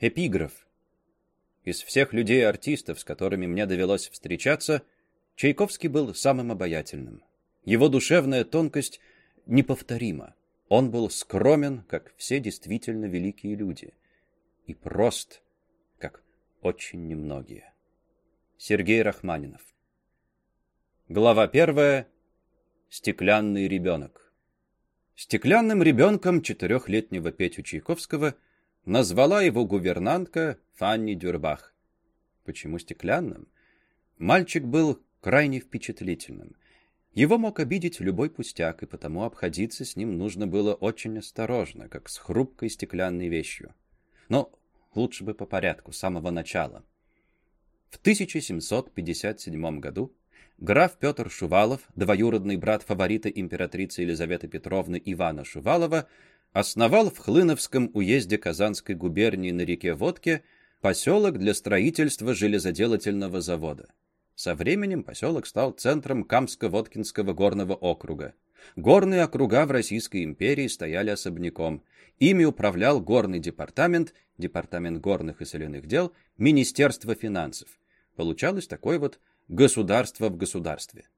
Эпиграф. Из всех людей и артистов, с которыми мне довелось встречаться, Чайковский был самым обаятельным. Его душевная тонкость неповторима. Он был скромен, как все действительно великие люди, и прост, как очень немногие. Сергей Рахманинов Глава первая. Стеклянный ребенок. Стеклянным ребенком четырехлетнего Петю Чайковского назвала его гувернантка Фанни Дюрбах. Почему стеклянным? Мальчик был крайне впечатлительным. Его мог обидеть любой пустяк, и потому обходиться с ним нужно было очень осторожно, как с хрупкой стеклянной вещью. Но лучше бы по порядку, с самого начала. В 1757 году граф Петр Шувалов, двоюродный брат фаворита императрицы Елизаветы Петровны Ивана Шувалова, основал в Хлыновском уезде Казанской губернии на реке Водке поселок для строительства железоделательного завода. Со временем поселок стал центром Камско-Воткинского горного округа. Горные округа в Российской империи стояли особняком. Ими управлял горный департамент, департамент горных и соляных дел, Министерство финансов. Получалось такое вот государство в государстве.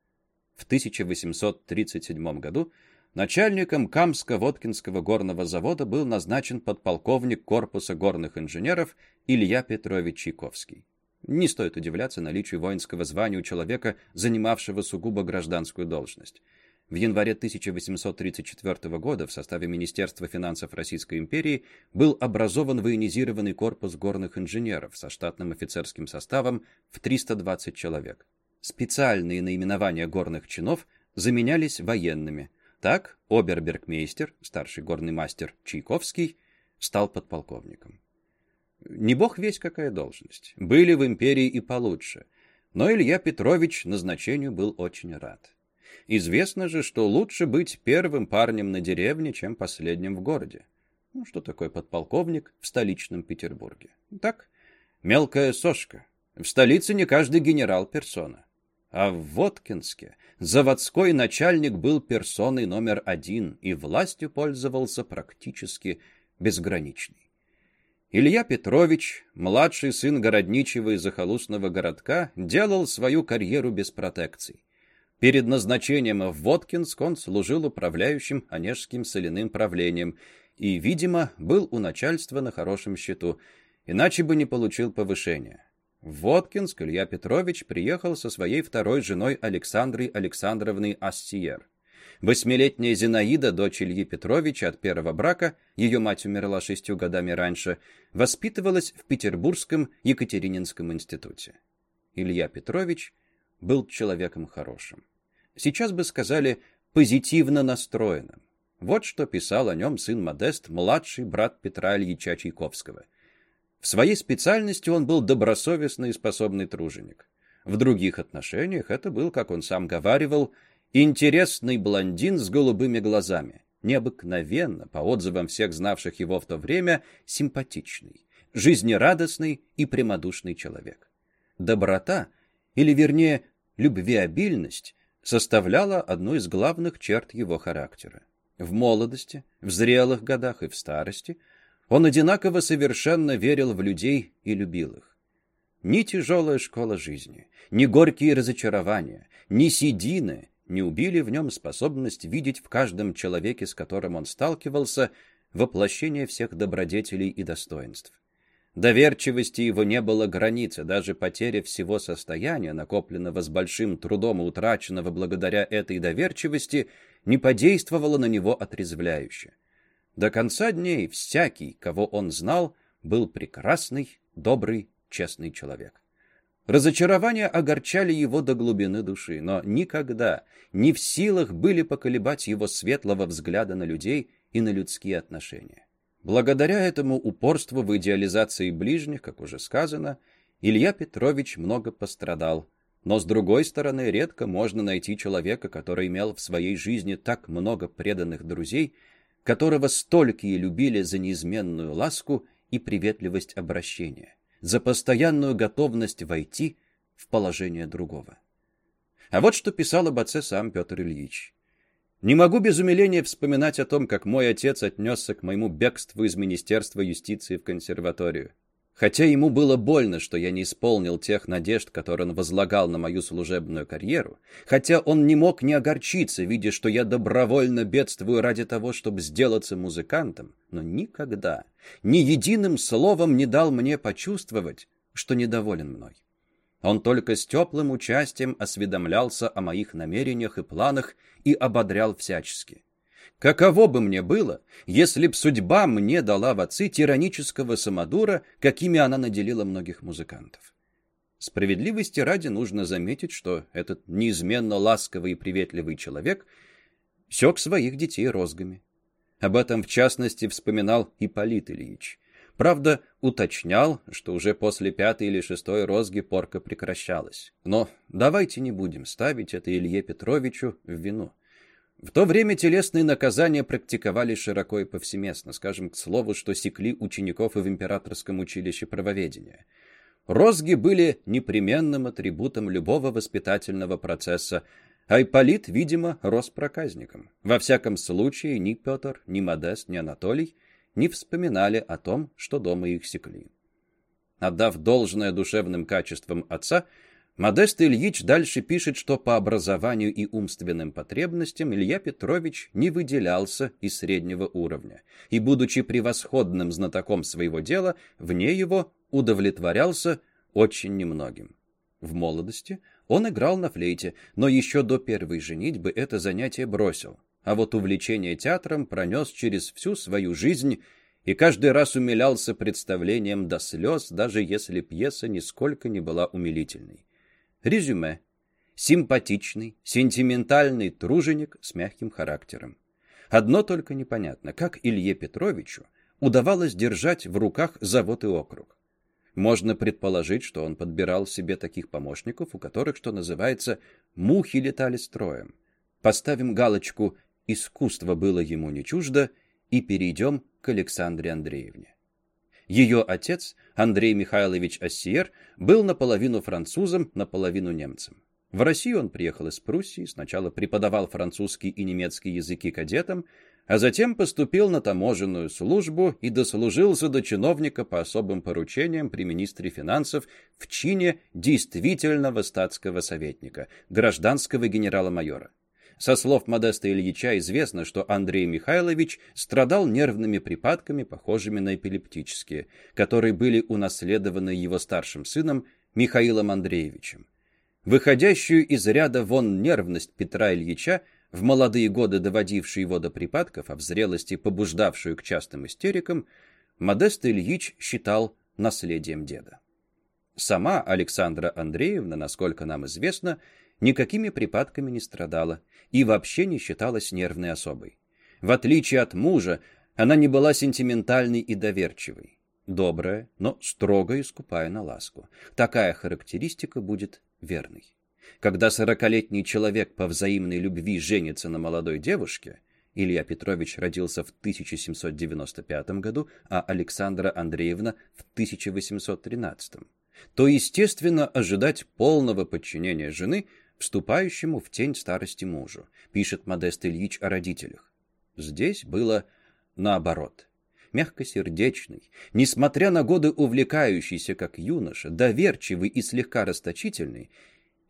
В 1837 году начальником Камско-Воткинского горного завода был назначен подполковник корпуса горных инженеров Илья Петрович Чайковский. Не стоит удивляться наличию воинского звания у человека, занимавшего сугубо гражданскую должность. В январе 1834 года в составе Министерства финансов Российской империи был образован военизированный корпус горных инженеров со штатным офицерским составом в 320 человек. Специальные наименования горных чинов заменялись военными. Так обербергмейстер, старший горный мастер Чайковский, стал подполковником. Не бог весь какая должность. Были в империи и получше. Но Илья Петрович назначению был очень рад. Известно же, что лучше быть первым парнем на деревне, чем последним в городе. Ну, что такое подполковник в столичном Петербурге? Так, мелкая сошка. В столице не каждый генерал персона. А в Воткинске заводской начальник был персоной номер один и властью пользовался практически безграничной. Илья Петрович, младший сын городничего из захолустного городка, делал свою карьеру без протекций. Перед назначением в Воткинск он служил управляющим Онежским соляным правлением и, видимо, был у начальства на хорошем счету, иначе бы не получил повышения. В Илья Петрович приехал со своей второй женой Александрой Александровной Ассиер. Восьмилетняя Зинаида, дочь Ильи Петровича от первого брака, ее мать умерла шестью годами раньше, воспитывалась в Петербургском Екатерининском институте. Илья Петрович был человеком хорошим. Сейчас бы сказали позитивно настроенным. Вот что писал о нем сын Модест, младший брат Петра Ильича Чайковского. В своей специальности он был добросовестный и способный труженик. В других отношениях это был, как он сам говаривал, Интересный блондин с голубыми глазами. Необыкновенно, по отзывам всех знавших его в то время, симпатичный, жизнерадостный и прямодушный человек. Доброта, или вернее, любвеобильность, составляла одну из главных черт его характера. В молодости, в зрелых годах и в старости он одинаково совершенно верил в людей и любил их. Ни тяжелая школа жизни, ни горькие разочарования, ни седины не убили в нем способность видеть в каждом человеке, с которым он сталкивался, воплощение всех добродетелей и достоинств. Доверчивости его не было границы, даже потеря всего состояния, накопленного с большим трудом и утраченного благодаря этой доверчивости, не подействовала на него отрезвляюще. До конца дней всякий, кого он знал, был прекрасный, добрый, честный человек. Разочарования огорчали его до глубины души, но никогда не в силах были поколебать его светлого взгляда на людей и на людские отношения. Благодаря этому упорству в идеализации ближних, как уже сказано, Илья Петрович много пострадал. Но, с другой стороны, редко можно найти человека, который имел в своей жизни так много преданных друзей, которого столькие любили за неизменную ласку и приветливость обращения за постоянную готовность войти в положение другого. А вот что писал об отце сам Петр Ильич. «Не могу без умиления вспоминать о том, как мой отец отнесся к моему бегству из Министерства юстиции в консерваторию. Хотя ему было больно, что я не исполнил тех надежд, которые он возлагал на мою служебную карьеру, хотя он не мог не огорчиться, видя, что я добровольно бедствую ради того, чтобы сделаться музыкантом, но никогда, ни единым словом не дал мне почувствовать, что недоволен мной. Он только с теплым участием осведомлялся о моих намерениях и планах и ободрял всячески. Каково бы мне было, если б судьба мне дала в отцы тиранического самодура, какими она наделила многих музыкантов? Справедливости ради нужно заметить, что этот неизменно ласковый и приветливый человек сёк своих детей розгами. Об этом, в частности, вспоминал Ипполит Ильич. Правда, уточнял, что уже после пятой или шестой розги порка прекращалась. Но давайте не будем ставить это Илье Петровичу в вину. В то время телесные наказания практиковались широко и повсеместно, скажем, к слову, что секли учеников и в императорском училище правоведения. Розги были непременным атрибутом любого воспитательного процесса, а Ипполит, видимо, рос проказником. Во всяком случае, ни Петр, ни Модест, ни Анатолий не вспоминали о том, что дома их секли. Отдав должное душевным качествам отца, Модест Ильич дальше пишет, что по образованию и умственным потребностям Илья Петрович не выделялся из среднего уровня, и, будучи превосходным знатоком своего дела, вне его удовлетворялся очень немногим. В молодости он играл на флейте, но еще до первой женитьбы это занятие бросил, а вот увлечение театром пронес через всю свою жизнь и каждый раз умилялся представлением до слез, даже если пьеса нисколько не была умилительной. Резюме. Симпатичный, сентиментальный труженик с мягким характером. Одно только непонятно, как Илье Петровичу удавалось держать в руках завод и округ. Можно предположить, что он подбирал себе таких помощников, у которых, что называется, мухи летали строем. Поставим галочку «Искусство было ему не чуждо» и перейдем к Александре Андреевне. Ее отец, Андрей Михайлович Ассиер, был наполовину французом, наполовину немцем. В Россию он приехал из Пруссии, сначала преподавал французский и немецкий языки кадетам, а затем поступил на таможенную службу и дослужился до чиновника по особым поручениям при министре финансов в чине действительного статского советника, гражданского генерала-майора. Со слов Модеста Ильича известно, что Андрей Михайлович страдал нервными припадками, похожими на эпилептические, которые были унаследованы его старшим сыном Михаилом Андреевичем. Выходящую из ряда вон нервность Петра Ильича, в молодые годы доводившую его до припадков, а в зрелости побуждавшую к частым истерикам, Модест Ильич считал наследием деда. Сама Александра Андреевна, насколько нам известно, никакими припадками не страдала и вообще не считалась нервной особой. В отличие от мужа, она не была сентиментальной и доверчивой. Добрая, но строго и скупая на ласку. Такая характеристика будет верной. Когда сорокалетний человек по взаимной любви женится на молодой девушке, Илья Петрович родился в 1795 году, а Александра Андреевна в 1813, то, естественно, ожидать полного подчинения жены вступающему в тень старости мужу, пишет Модест Ильич о родителях. Здесь было наоборот. Мягкосердечный, несмотря на годы увлекающийся как юноша, доверчивый и слегка расточительный,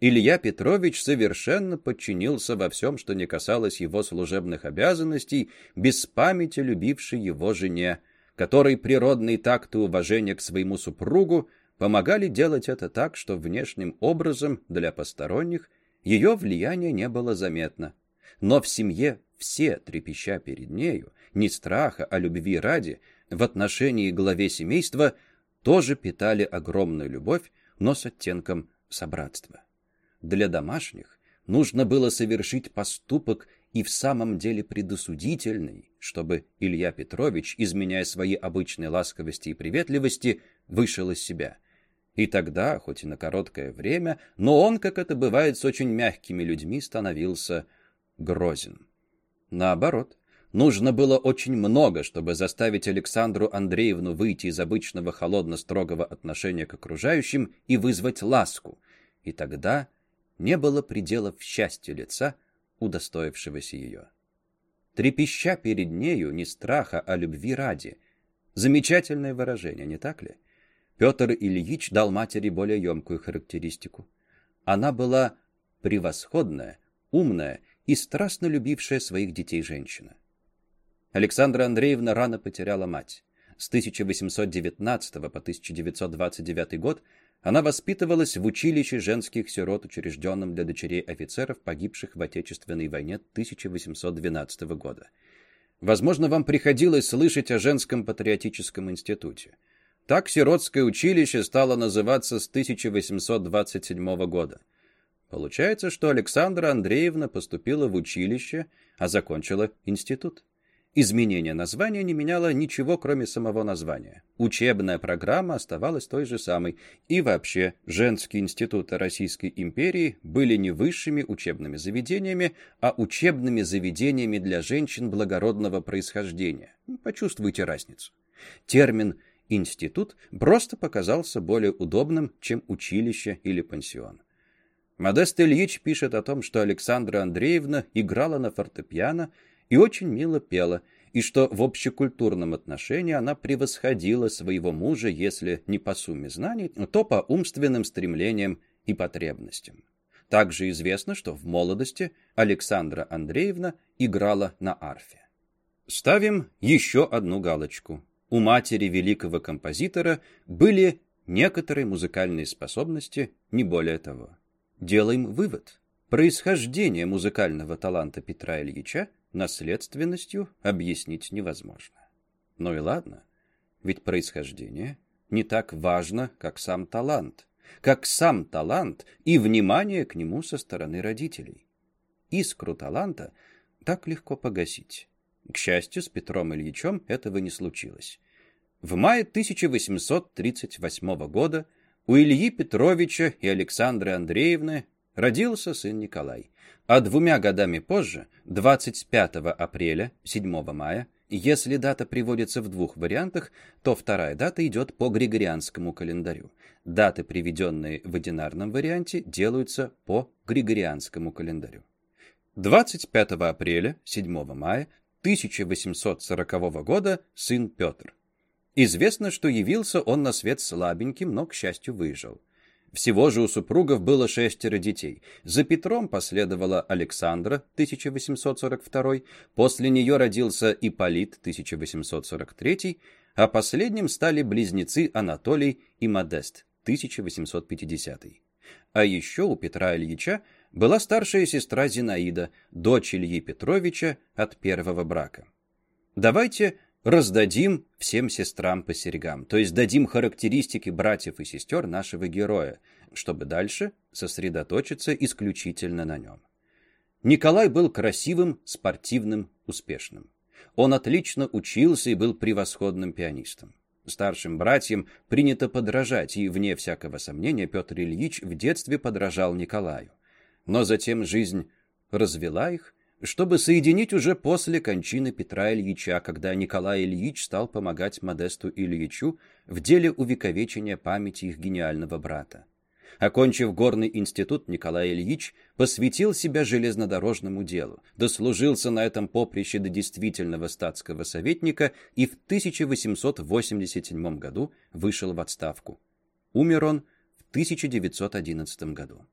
Илья Петрович совершенно подчинился во всем, что не касалось его служебных обязанностей, без памяти любившей его жене, которой природный такт и уважение к своему супругу помогали делать это так, что внешним образом для посторонних ее влияние не было заметно. Но в семье все, трепеща перед нею, не страха, а любви ради, в отношении главе семейства тоже питали огромную любовь, но с оттенком собратства. Для домашних нужно было совершить поступок и в самом деле предосудительный, чтобы Илья Петрович, изменяя свои обычные ласковости и приветливости, вышел из себя – и тогда, хоть и на короткое время, но он, как это бывает с очень мягкими людьми, становился грозен. Наоборот, нужно было очень много, чтобы заставить Александру Андреевну выйти из обычного холодно-строгого отношения к окружающим и вызвать ласку. И тогда не было пределов счастья лица, удостоившегося ее. Трепеща перед нею не страха, а любви ради. Замечательное выражение, не так ли? Петр Ильич дал матери более емкую характеристику. Она была превосходная, умная и страстно любившая своих детей женщина. Александра Андреевна рано потеряла мать. С 1819 по 1929 год она воспитывалась в училище женских сирот, учрежденном для дочерей офицеров, погибших в Отечественной войне 1812 года. Возможно, вам приходилось слышать о женском патриотическом институте. Так сиротское училище стало называться с 1827 года. Получается, что Александра Андреевна поступила в училище, а закончила институт. Изменение названия не меняло ничего, кроме самого названия. Учебная программа оставалась той же самой. И вообще, женские институты Российской империи были не высшими учебными заведениями, а учебными заведениями для женщин благородного происхождения. Почувствуйте разницу. Термин «институт» просто показался более удобным, чем училище или пансион. Модест Ильич пишет о том, что Александра Андреевна играла на фортепиано и очень мило пела, и что в общекультурном отношении она превосходила своего мужа, если не по сумме знаний, то по умственным стремлениям и потребностям. Также известно, что в молодости Александра Андреевна играла на арфе. Ставим еще одну галочку. У матери великого композитора были некоторые музыкальные способности, не более того. Делаем вывод. Происхождение музыкального таланта Петра Ильича наследственностью объяснить невозможно. Ну и ладно, ведь происхождение не так важно, как сам талант, как сам талант и внимание к нему со стороны родителей. Искру таланта так легко погасить. К счастью, с Петром Ильичем этого не случилось. В мае 1838 года у Ильи Петровича и Александры Андреевны родился сын Николай, а двумя годами позже, 25 апреля, 7 мая, если дата приводится в двух вариантах, то вторая дата идет по Григорианскому календарю. Даты, приведенные в одинарном варианте, делаются по Григорианскому календарю. 25 апреля, 7 мая 1840 года сын Петр. Известно, что явился он на свет слабеньким, но, к счастью, выжил. Всего же у супругов было шестеро детей. За Петром последовала Александра, 1842, после нее родился Ипполит, 1843, а последним стали близнецы Анатолий и Модест, 1850. А еще у Петра Ильича была старшая сестра Зинаида, дочь Ильи Петровича от первого брака. Давайте раздадим всем сестрам по серьгам, то есть дадим характеристики братьев и сестер нашего героя, чтобы дальше сосредоточиться исключительно на нем. Николай был красивым, спортивным, успешным. Он отлично учился и был превосходным пианистом. Старшим братьям принято подражать, и, вне всякого сомнения, Петр Ильич в детстве подражал Николаю. Но затем жизнь развела их, чтобы соединить уже после кончины Петра Ильича, когда Николай Ильич стал помогать Модесту Ильичу в деле увековечения памяти их гениального брата. Окончив горный институт, Николай Ильич посвятил себя железнодорожному делу, дослужился на этом поприще до действительного статского советника и в 1887 году вышел в отставку. Умер он в 1911 году.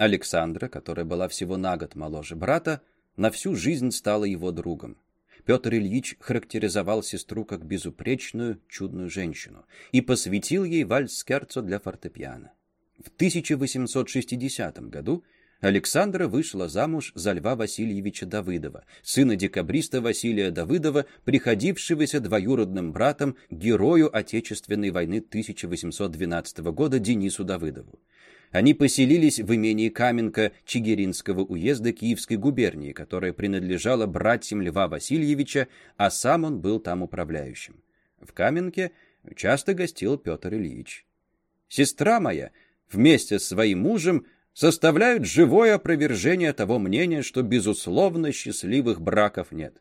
Александра, которая была всего на год моложе брата, на всю жизнь стала его другом. Петр Ильич характеризовал сестру как безупречную, чудную женщину и посвятил ей вальс-скерцо для фортепиано. В 1860 году Александра вышла замуж за Льва Васильевича Давыдова, сына декабриста Василия Давыдова, приходившегося двоюродным братом герою Отечественной войны 1812 года Денису Давыдову. Они поселились в имении Каменка Чигиринского уезда Киевской губернии, которое принадлежало братьям Льва Васильевича, а сам он был там управляющим. В Каменке часто гостил Петр Ильич. «Сестра моя вместе с своим мужем составляют живое опровержение того мнения, что, безусловно, счастливых браков нет.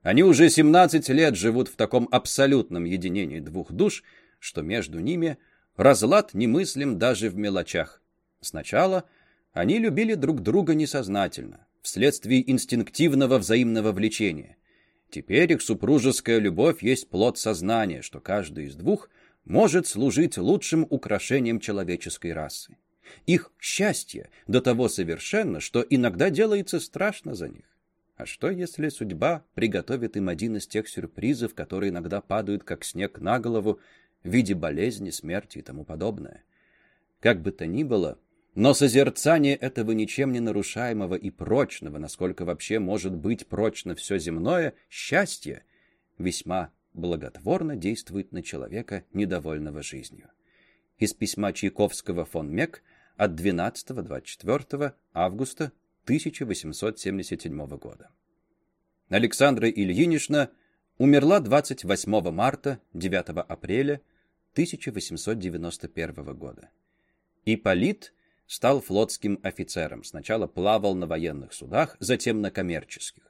Они уже 17 лет живут в таком абсолютном единении двух душ, что между ними разлад немыслим даже в мелочах. Сначала они любили друг друга несознательно, вследствие инстинктивного взаимного влечения. Теперь их супружеская любовь есть плод сознания, что каждый из двух может служить лучшим украшением человеческой расы. Их счастье до того совершенно, что иногда делается страшно за них. А что, если судьба приготовит им один из тех сюрпризов, которые иногда падают, как снег на голову, в виде болезни, смерти и тому подобное? Как бы то ни было, но созерцание этого ничем не нарушаемого и прочного, насколько вообще может быть прочно все земное, счастье, весьма благотворно действует на человека, недовольного жизнью. Из письма Чайковского фон Мек от 12-24 августа 1877 года. Александра Ильинична умерла 28 марта 9 апреля 1891 года. Ипполит стал флотским офицером, сначала плавал на военных судах, затем на коммерческих.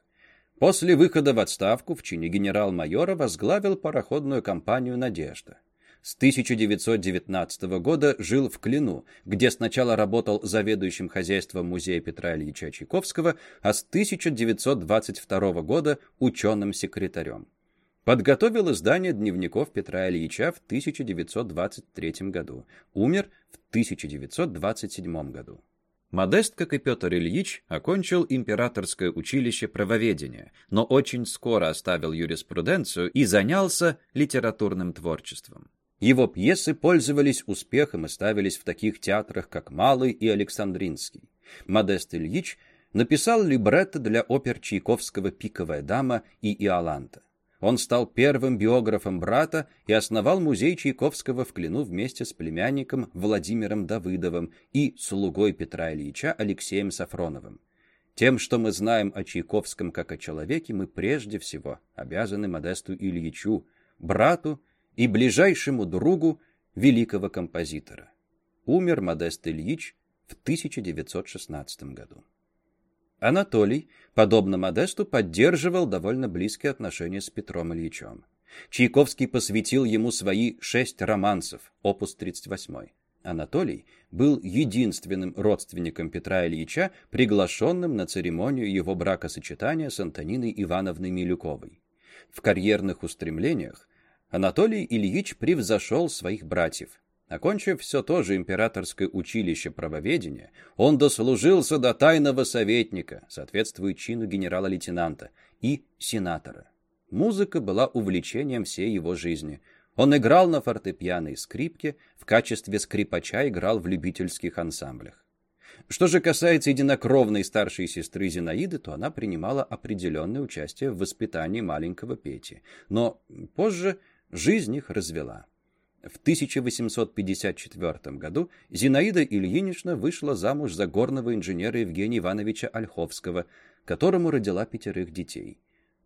После выхода в отставку в чине генерал-майора возглавил пароходную компанию «Надежда». С 1919 года жил в Клину, где сначала работал заведующим хозяйством музея Петра Ильича Чайковского, а с 1922 года ученым-секретарем. Подготовил издание дневников Петра Ильича в 1923 году. Умер в 1927 году. Модест, как и Петр Ильич, окончил императорское училище правоведения, но очень скоро оставил юриспруденцию и занялся литературным творчеством. Его пьесы пользовались успехом и ставились в таких театрах, как Малый и Александринский. Модест Ильич написал либретто для опер Чайковского «Пиковая дама» и «Иоланта». Он стал первым биографом брата и основал музей Чайковского в Клину вместе с племянником Владимиром Давыдовым и слугой Петра Ильича Алексеем Сафроновым. Тем, что мы знаем о Чайковском как о человеке, мы прежде всего обязаны Модесту Ильичу, брату и ближайшему другу великого композитора. Умер Модест Ильич в 1916 году. Анатолий, подобно Модесту, поддерживал довольно близкие отношения с Петром Ильичем. Чайковский посвятил ему свои шесть романсов, опус 38. Анатолий был единственным родственником Петра Ильича, приглашенным на церемонию его бракосочетания с Антониной Ивановной Милюковой. В карьерных устремлениях Анатолий Ильич превзошел своих братьев. Окончив все то же императорское училище правоведения, он дослужился до тайного советника, соответствуя чину генерала-лейтенанта, и сенатора. Музыка была увлечением всей его жизни. Он играл на фортепиано и скрипке, в качестве скрипача играл в любительских ансамблях. Что же касается единокровной старшей сестры Зинаиды, то она принимала определенное участие в воспитании маленького Пети, но позже жизнь их развела. В 1854 году Зинаида Ильинична вышла замуж за горного инженера Евгения Ивановича Ольховского, которому родила пятерых детей.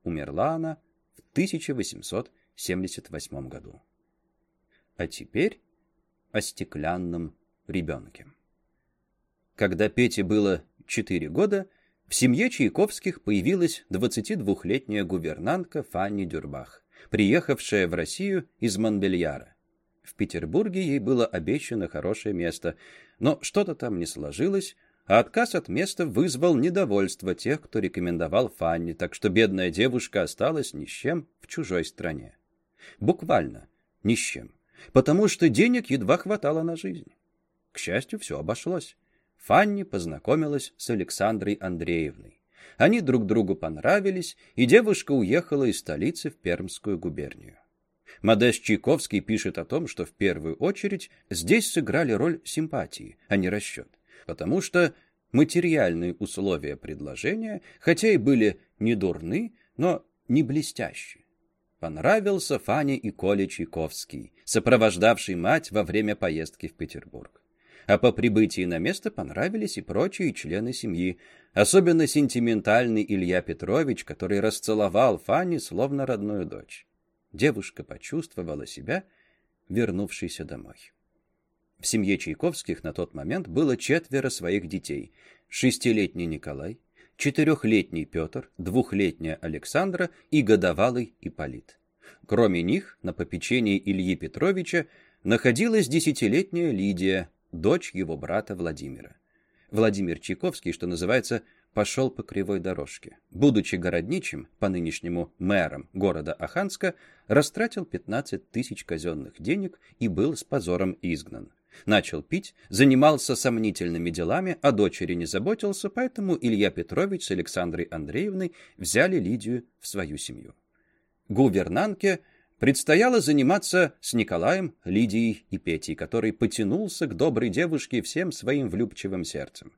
Умерла она в 1878 году. А теперь о стеклянном ребенке. Когда Пете было 4 года, в семье Чайковских появилась 22-летняя гувернантка Фанни Дюрбах, приехавшая в Россию из Монбельяра. В Петербурге ей было обещано хорошее место, но что-то там не сложилось, а отказ от места вызвал недовольство тех, кто рекомендовал Фанни, так что бедная девушка осталась ни с чем в чужой стране. Буквально ни с чем, потому что денег едва хватало на жизнь. К счастью, все обошлось. Фанни познакомилась с Александрой Андреевной. Они друг другу понравились, и девушка уехала из столицы в Пермскую губернию. Модест Чайковский пишет о том, что в первую очередь здесь сыграли роль симпатии, а не расчет, потому что материальные условия предложения, хотя и были не дурны, но не блестящие. Понравился Фане и Коле Чайковский, сопровождавший мать во время поездки в Петербург. А по прибытии на место понравились и прочие члены семьи, особенно сентиментальный Илья Петрович, который расцеловал Фанни словно родную дочь девушка почувствовала себя вернувшейся домой. В семье Чайковских на тот момент было четверо своих детей. Шестилетний Николай, четырехлетний Петр, двухлетняя Александра и годовалый Ипполит. Кроме них, на попечении Ильи Петровича находилась десятилетняя Лидия, дочь его брата Владимира. Владимир Чайковский, что называется, пошел по кривой дорожке. Будучи городничим, по нынешнему мэром города Аханска, растратил 15 тысяч казенных денег и был с позором изгнан. Начал пить, занимался сомнительными делами, о дочери не заботился, поэтому Илья Петрович с Александрой Андреевной взяли Лидию в свою семью. Гувернантке предстояло заниматься с Николаем, Лидией и Петей, который потянулся к доброй девушке всем своим влюбчивым сердцем.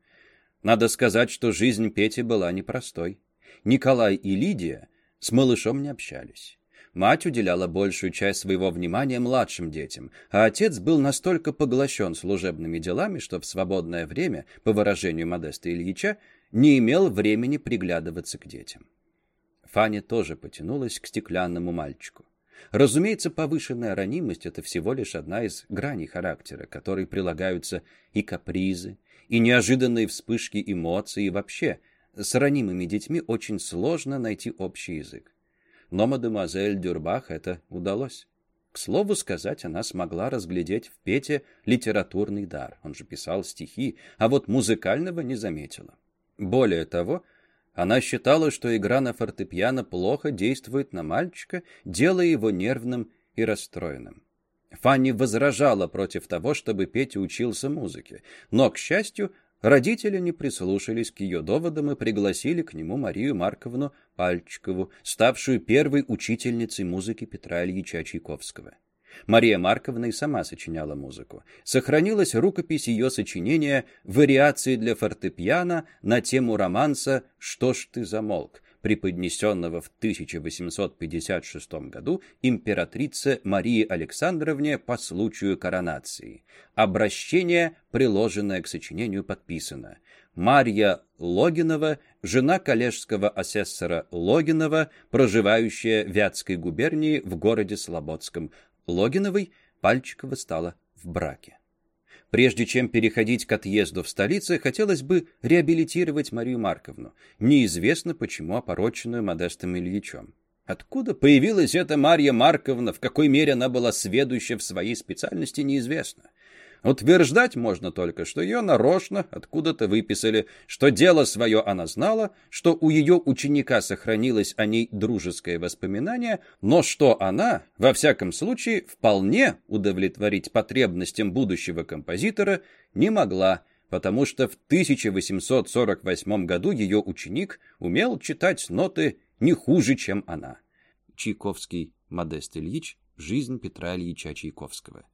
Надо сказать, что жизнь Пети была непростой. Николай и Лидия с малышом не общались. Мать уделяла большую часть своего внимания младшим детям, а отец был настолько поглощен служебными делами, что в свободное время, по выражению Модеста Ильича, не имел времени приглядываться к детям. Фаня тоже потянулась к стеклянному мальчику. Разумеется, повышенная ранимость – это всего лишь одна из граней характера, которой прилагаются и капризы, и неожиданные вспышки эмоций, и вообще с ранимыми детьми очень сложно найти общий язык. Но мадемуазель Дюрбах это удалось. К слову сказать, она смогла разглядеть в Пете литературный дар. Он же писал стихи, а вот музыкального не заметила. Более того, она считала, что игра на фортепиано плохо действует на мальчика, делая его нервным и расстроенным. Фанни возражала против того, чтобы Петя учился музыке, но, к счастью, родители не прислушались к ее доводам и пригласили к нему Марию Марковну Пальчикову, ставшую первой учительницей музыки Петра Ильича Чайковского. Мария Марковна и сама сочиняла музыку. Сохранилась рукопись ее сочинения «Вариации для фортепиано» на тему романса «Что ж ты замолк», преподнесенного в 1856 году императрице Марии Александровне по случаю коронации. Обращение, приложенное к сочинению, подписано. Марья Логинова, жена коллежского асессора Логинова, проживающая в Вятской губернии в городе Слободском. Логиновой Пальчикова стала в браке. Прежде чем переходить к отъезду в столице, хотелось бы реабилитировать Марию Марковну, неизвестно почему опороченную Модестом Ильичом. Откуда появилась эта Марья Марковна, в какой мере она была сведуща в своей специальности, неизвестно. Утверждать можно только, что ее нарочно откуда-то выписали, что дело свое она знала, что у ее ученика сохранилось о ней дружеское воспоминание, но что она, во всяком случае, вполне удовлетворить потребностям будущего композитора не могла, потому что в 1848 году ее ученик умел читать ноты не хуже, чем она. Чайковский Модест Ильич «Жизнь Петра Ильича Чайковского».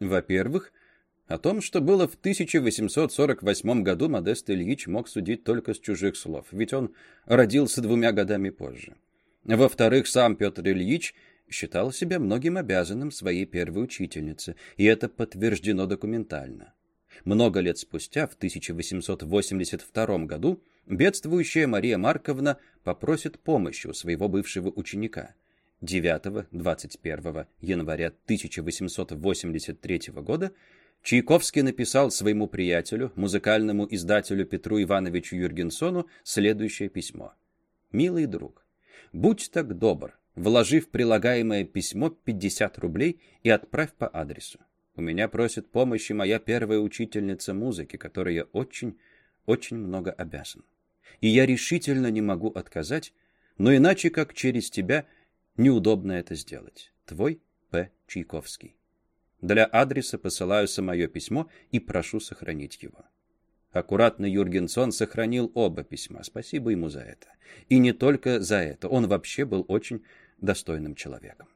Во-первых, о том, что было в 1848 году, Модест Ильич мог судить только с чужих слов, ведь он родился двумя годами позже. Во-вторых, сам Петр Ильич считал себя многим обязанным своей первой учительнице, и это подтверждено документально. Много лет спустя, в 1882 году, бедствующая Мария Марковна попросит помощи у своего бывшего ученика – 9-21 января 1883 года Чайковский написал своему приятелю, музыкальному издателю Петру Ивановичу Юргенсону, следующее письмо. «Милый друг, будь так добр, вложи в прилагаемое письмо 50 рублей и отправь по адресу. У меня просит помощи моя первая учительница музыки, которой я очень, очень много обязан. И я решительно не могу отказать, но иначе как через тебя – Неудобно это сделать. Твой П. Чайковский. Для адреса посылаю самое письмо и прошу сохранить его. Аккуратно Юргенсон сохранил оба письма. Спасибо ему за это. И не только за это. Он вообще был очень достойным человеком.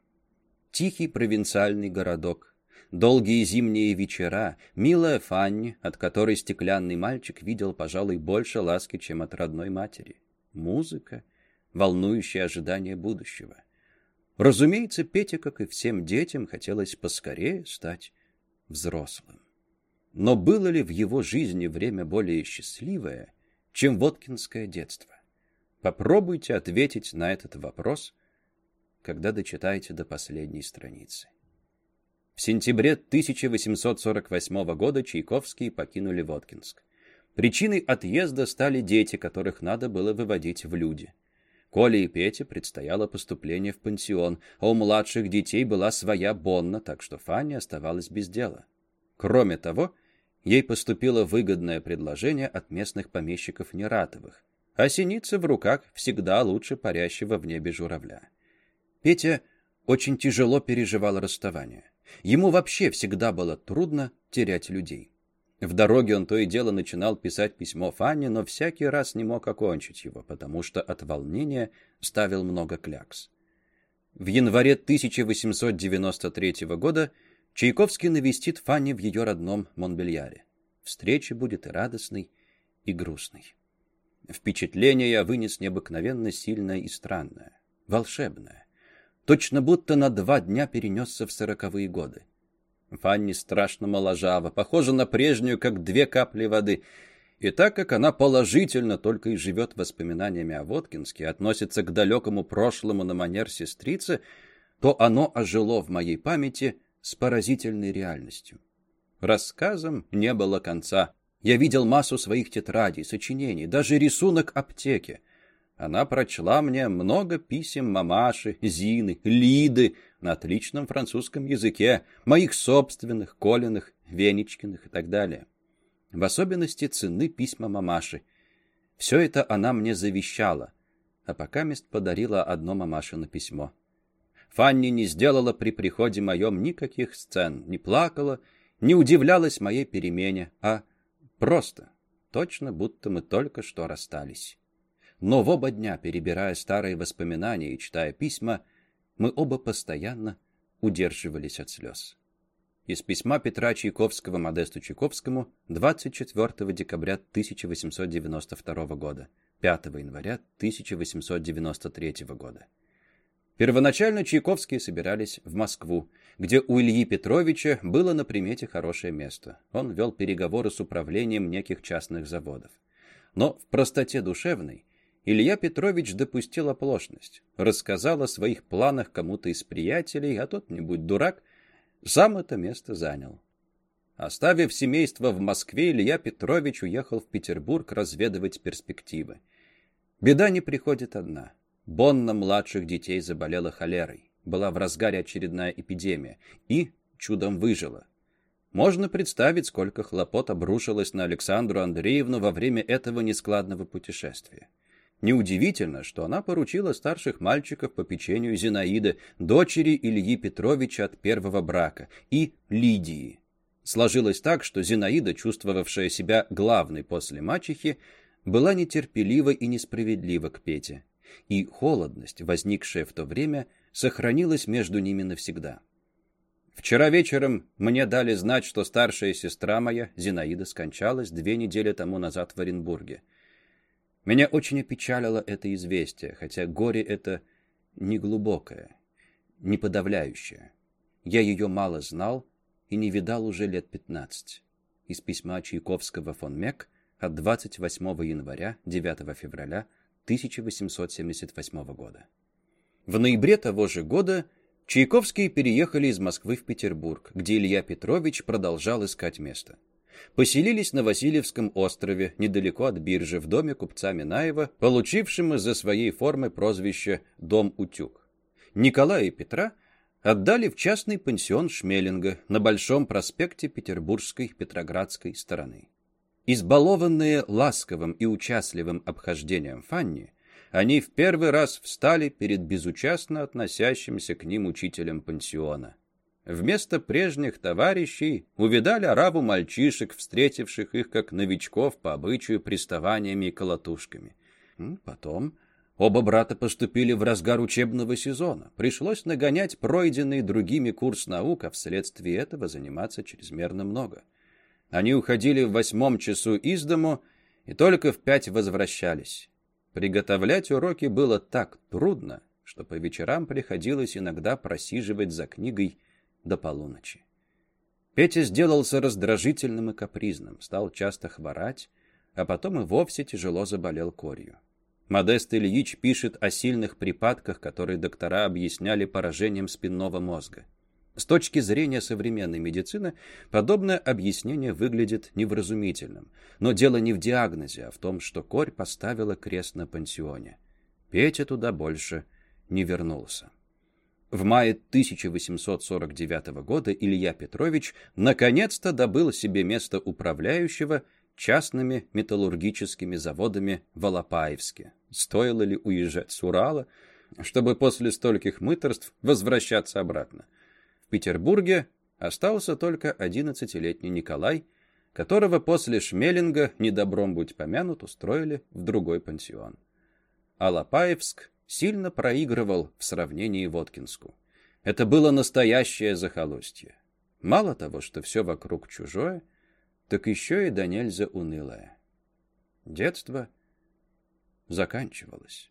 Тихий провинциальный городок. Долгие зимние вечера. Милая Фанни, от которой стеклянный мальчик видел, пожалуй, больше ласки, чем от родной матери. Музыка. Волнующее ожидание будущего. Разумеется, Пете, как и всем детям, хотелось поскорее стать взрослым. Но было ли в его жизни время более счастливое, чем Воткинское детство? Попробуйте ответить на этот вопрос, когда дочитаете до последней страницы. В сентябре 1848 года Чайковские покинули Воткинск. Причиной отъезда стали дети, которых надо было выводить в люди – Коле и Пете предстояло поступление в пансион, а у младших детей была своя Бонна, так что Фанни оставалась без дела. Кроме того, Ей поступило выгодное предложение от местных помещиков Нератовых, а синица в руках всегда лучше парящего в небе журавля. Петя очень тяжело переживал расставание. Ему вообще всегда было трудно терять людей. В дороге он то и дело начинал писать письмо Фанне, но всякий раз не мог окончить его, потому что от волнения ставил много клякс. В январе 1893 года Чайковский навестит Фанни в ее родном Монбельяре. Встреча будет и радостной, и грустной. Впечатление я вынес необыкновенно сильное и странное, волшебное. Точно будто на два дня перенесся в сороковые годы. Фанни страшно моложава, похожа на прежнюю, как две капли воды. И так как она положительно только и живет воспоминаниями о Воткинске, относится к далекому прошлому на манер сестрицы, то оно ожило в моей памяти с поразительной реальностью. Рассказам не было конца. Я видел массу своих тетрадей, сочинений, даже рисунок аптеки. Она прочла мне много писем мамаши, Зины, Лиды на отличном французском языке, моих собственных, Колиных, Венечкиных и так далее. В особенности цены письма мамаши. Все это она мне завещала, а пока мест подарила одно мамашино письмо. Фанни не сделала при приходе моем никаких сцен, не плакала, не удивлялась моей перемене, а просто, точно будто мы только что расстались. Но в оба дня, перебирая старые воспоминания и читая письма, мы оба постоянно удерживались от слез. Из письма Петра Чайковского Модесту Чайковскому 24 декабря 1892 года, 5 января 1893 года. Первоначально Чайковские собирались в Москву, где у Ильи Петровича было на примете хорошее место. Он вел переговоры с управлением неких частных заводов. Но в простоте душевной Илья Петрович допустил оплошность, рассказал о своих планах кому-то из приятелей, а тот, не будь дурак, сам это место занял. Оставив семейство в Москве, Илья Петрович уехал в Петербург разведывать перспективы. Беда не приходит одна. Бонна младших детей заболела холерой. Была в разгаре очередная эпидемия. И чудом выжила. Можно представить, сколько хлопот обрушилось на Александру Андреевну во время этого нескладного путешествия. Неудивительно, что она поручила старших мальчиков по печенью Зинаиды, дочери Ильи Петровича от первого брака, и Лидии. Сложилось так, что Зинаида, чувствовавшая себя главной после мачехи, была нетерпелива и несправедлива к Пете, и холодность, возникшая в то время, сохранилась между ними навсегда. Вчера вечером мне дали знать, что старшая сестра моя, Зинаида, скончалась две недели тому назад в Оренбурге. Меня очень опечалило это известие, хотя горе это не глубокое, не подавляющее. Я ее мало знал и не видал уже лет пятнадцать. Из письма Чайковского фон Мек от 28 января 9 февраля 1878 года. В ноябре того же года Чайковские переехали из Москвы в Петербург, где Илья Петрович продолжал искать место поселились на Васильевском острове, недалеко от биржи, в доме купца Минаева, получившим из-за своей формы прозвище «Дом-утюг». Николая и Петра отдали в частный пансион Шмелинга на Большом проспекте Петербургской Петроградской стороны. Избалованные ласковым и участливым обхождением Фанни, они в первый раз встали перед безучастно относящимся к ним учителем пансиона – Вместо прежних товарищей увидали ораву мальчишек, встретивших их как новичков по обычаю приставаниями и колотушками. Потом оба брата поступили в разгар учебного сезона. Пришлось нагонять пройденный другими курс наук, а вследствие этого заниматься чрезмерно много. Они уходили в восьмом часу из дому и только в пять возвращались. Приготовлять уроки было так трудно, что по вечерам приходилось иногда просиживать за книгой до полуночи. Петя сделался раздражительным и капризным, стал часто хворать, а потом и вовсе тяжело заболел корью. Модест Ильич пишет о сильных припадках, которые доктора объясняли поражением спинного мозга. С точки зрения современной медицины, подобное объяснение выглядит невразумительным. Но дело не в диагнозе, а в том, что корь поставила крест на пансионе. Петя туда больше не вернулся. В мае 1849 года Илья Петрович наконец-то добыл себе место управляющего частными металлургическими заводами в Алапаевске. Стоило ли уезжать с Урала, чтобы после стольких мыторств возвращаться обратно? В Петербурге остался только 11-летний Николай, которого после Шмелинга, недобром будь помянут, устроили в другой пансион. Алапаевск сильно проигрывал в сравнении Воткинску. Это было настоящее захолустье. Мало того, что все вокруг чужое, так еще и до нельзя унылое. Детство заканчивалось.